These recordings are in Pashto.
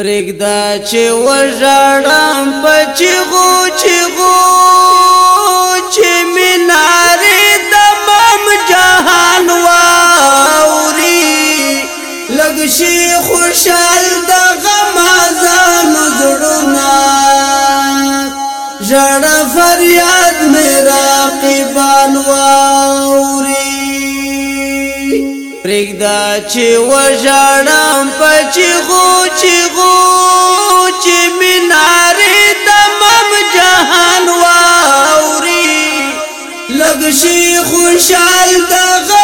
پرګدا چې وژړم پچې غو چې غو چې مینارې د مم جهان واوري لګشي خوشال د غم ازان زړونا ژړ فریاد مې راقبان واوري پرېږدا چې وژړم په چیغو چیغو چې مینارې تمام جهان واوري لږ شي خوشحال دغه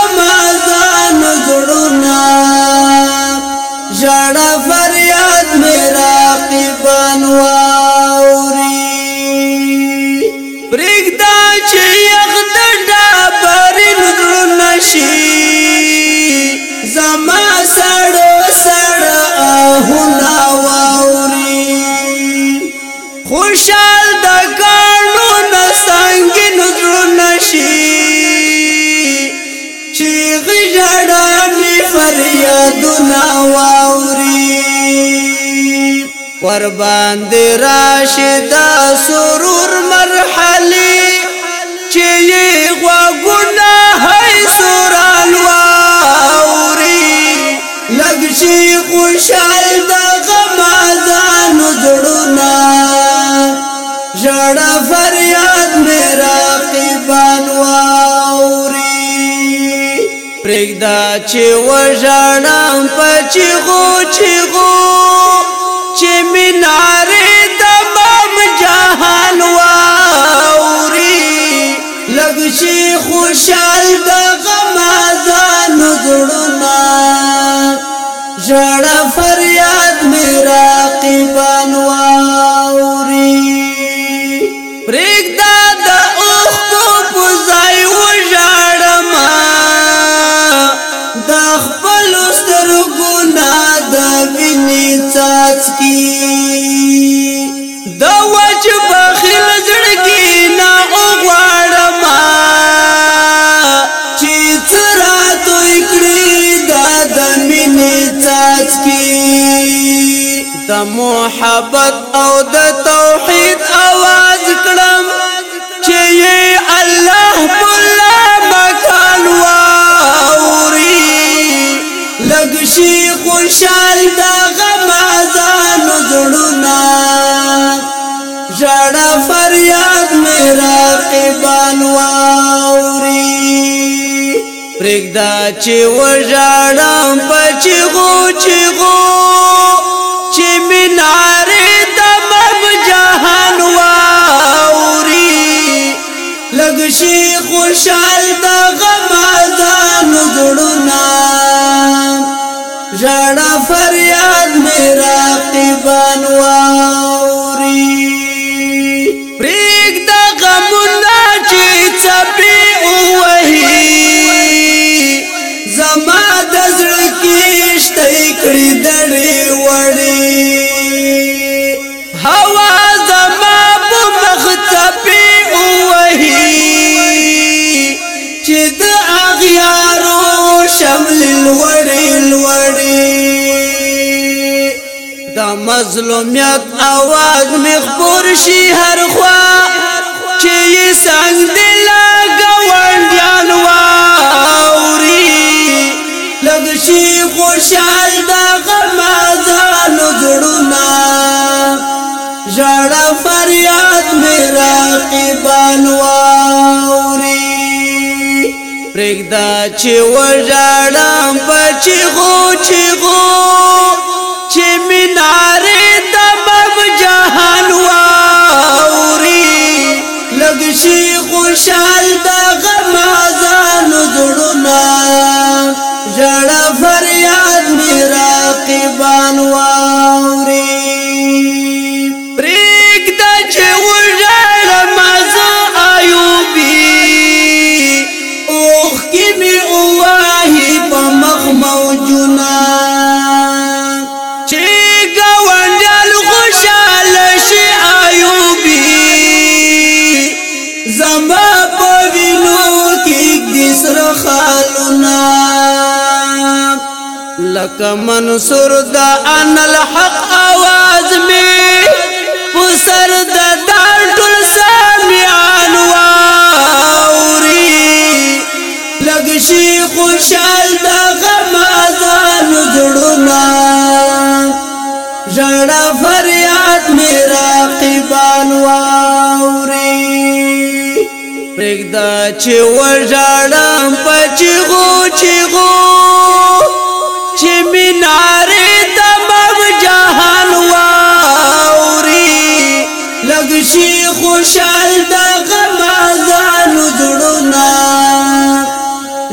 شال د ګاړو نه څنګه نظر نشي چې غژړا می فریاد نه واوري ور باندې راشد سرور مرحله چې غوا ګنا هي سورال واوري لګشي خوشاله دا چې وژړم پچی غو چې غو چې مینارې د بم جهان واوري لګشي خوشال د غم ځان زړونه ژړ فریاد میرا قبان واوري ویني څاڅکي دا وچ بخیل زړګي نه وغواړم چې ترا دوی کړی دا د مینې څاڅکي د محبت او د تو دا غم ازان زړونا ژړا فریاد مې راقبان واوري پرېږدا چې وژړم پچې غو چې غو چې مینارې د مب جهان واوري لګ شي خوشال د غم ازان زړونا جړه فریاد میرا قبان وا د مظلومیت आवाज مخبر شي هر خوا چې څنګه دل غونډیان واوري لږ شي خوشحال د غم ځان زړونه ژړا فریاد میرا قبال واوري پرېږدا چې وژړم بچي خو چې خو Shut وینو کیک دسر خالنا لک منصور د ان الحق आवाज می پسر د دالټل سامعان واوري لګشي خوشال د غم اذان جوړنا جړه فریاد میرا قبال واوري پرېږدا چې وژړم په چیغو چیغو چې مینارې د مغ جهان واوري لږ شي خوشحال د غم ازانو زړونه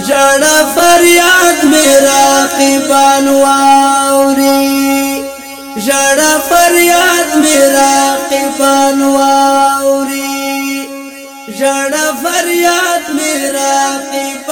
ژړه فریاد مې راقبان وای راقب